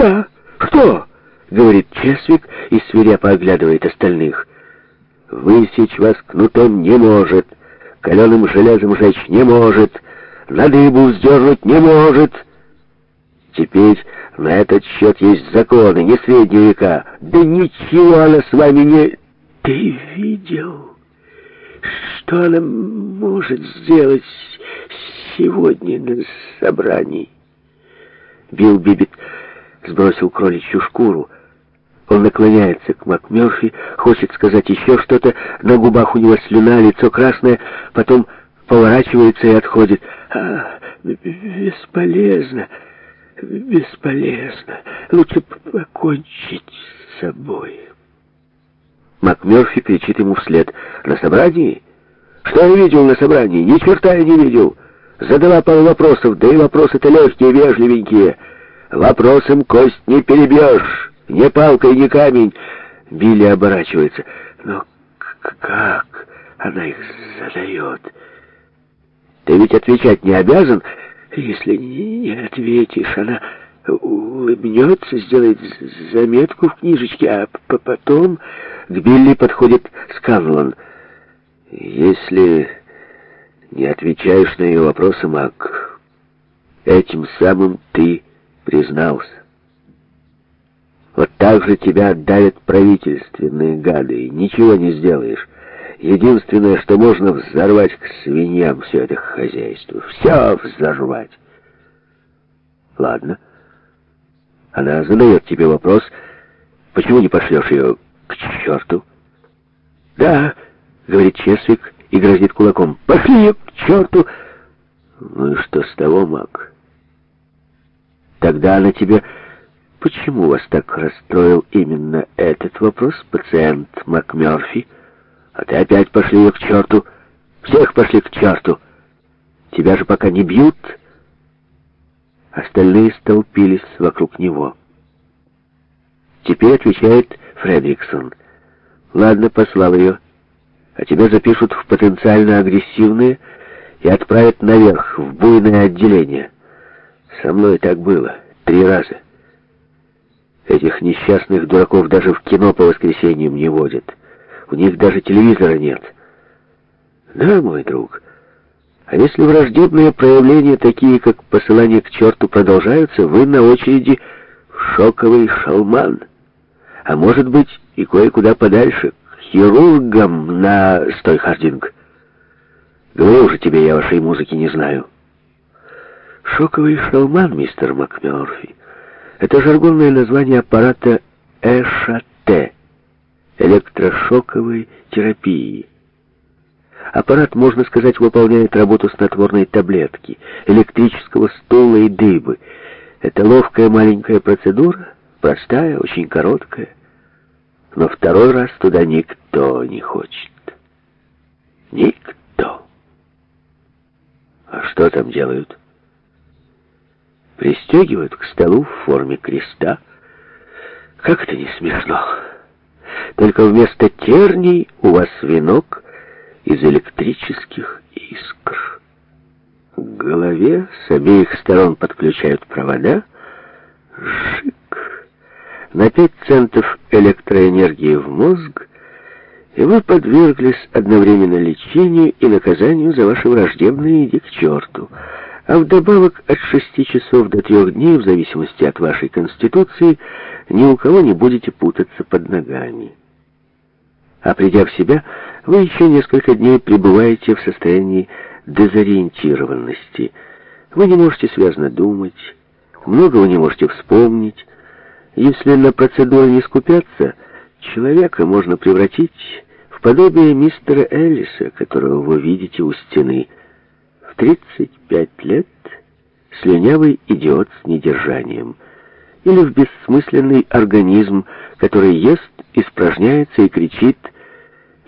«Да, кто?» — говорит Чесвик и свирепо оглядывает остальных. «Высечь вас кнутом не может, каленым железом жечь не может, на дыбу вздернуть не может». Теперь на этот счет есть законы, не средние века. Да ничего она с вами не... Ты видел, что она может сделать сегодня на собрании? Билл Бибит сбросил кроличью шкуру. Он наклоняется к МакМёрфи, хочет сказать еще что-то, на губах у него слюна, лицо красное, потом поворачивается и отходит. А, бесполезно, бесполезно, лучше покончить с собой. МакМёрфи кричит ему вслед. «На собрании? Что я видел на собрании? Ни черта я не видел!» Задала пару вопросов, да и вопросы-то легкие, вежливенькие. Вопросом кость не перебьешь, ни палкой, ни камень. Билли оборачивается. Но как она их задает? Ты ведь отвечать не обязан. Если не ответишь, она улыбнется, сделает заметку в книжечке, а потом к Билли подходит Сканлон. Если не отвечаешь на ее вопросы, Мак, этим самым ты признался. Вот так же тебя давят правительственные гады, и ничего не сделаешь. Единственное, что можно взорвать к свиньям все это хозяйство. Все взорвать. Ладно. Она задает тебе вопрос, почему не пошлешь ее к черту? Да, говорит Чесвик и грозит кулаком. Пошли ее к черту! Ну и что с того, Мак? Тогда она тебе... Почему вас так расстроил именно этот вопрос, пациент МакМёрфи? А ты опять пошли ее к черту. Всех пошли к черту. Тебя же пока не бьют. Остальные столпились вокруг него. Теперь отвечает Фредриксон. Ладно, послал ее. А тебя запишут в потенциально агрессивные и отправят наверх, в буйное отделение. Со мной так было. Три раза. Этих несчастных дураков даже в кино по воскресеньям не водят. У них даже телевизора нет. Да, мой друг. А если враждебные проявления, такие как посылание к черту, продолжаются, вы на очереди шоковый шалман. А может быть и кое-куда подальше, к хирургам на... Стой, Хардинг. Говорю же тебе, я вашей музыки не знаю. Шоковый шалман, мистер МакМёрфи, это жаргонное название аппарата ЭШТ, электрошоковой терапии. Аппарат, можно сказать, выполняет работу снотворной таблетки, электрического стула и дыбы. Это ловкая маленькая процедура, простая, очень короткая. Но второй раз туда никто не хочет. Никто. А что там делают? пристегивают к столу в форме креста. Как это не смешно! Только вместо терний у вас венок из электрических искр. В голове с обеих сторон подключают провода. Шик! На пять центов электроэнергии в мозг и вы подверглись одновременно лечению и наказанию за ваши враждебные иди к черту. А вдобавок от шести часов до трех дней, в зависимости от вашей конституции, ни у кого не будете путаться под ногами. А придя в себя, вы еще несколько дней пребываете в состоянии дезориентированности. Вы не можете связно думать, многого не можете вспомнить. Если на процедуры не скупятся, человека можно превратить в подобие мистера Эллиса, которого вы видите у стены. 35 лет слюнявый идиот с недержанием или в бессмысленный организм, который ест, испражняется и кричит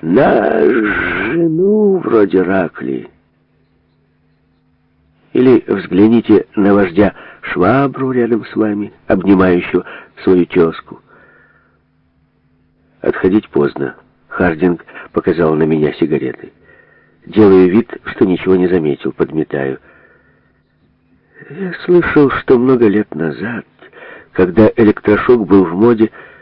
«На жену вроде ракли!» Или взгляните на вождя Швабру рядом с вами, обнимающего свою тезку. Отходить поздно. Хардинг показал на меня сигареты делая вид, что ничего не заметил, подметаю. Я слышал, что много лет назад, когда электрошок был в моде,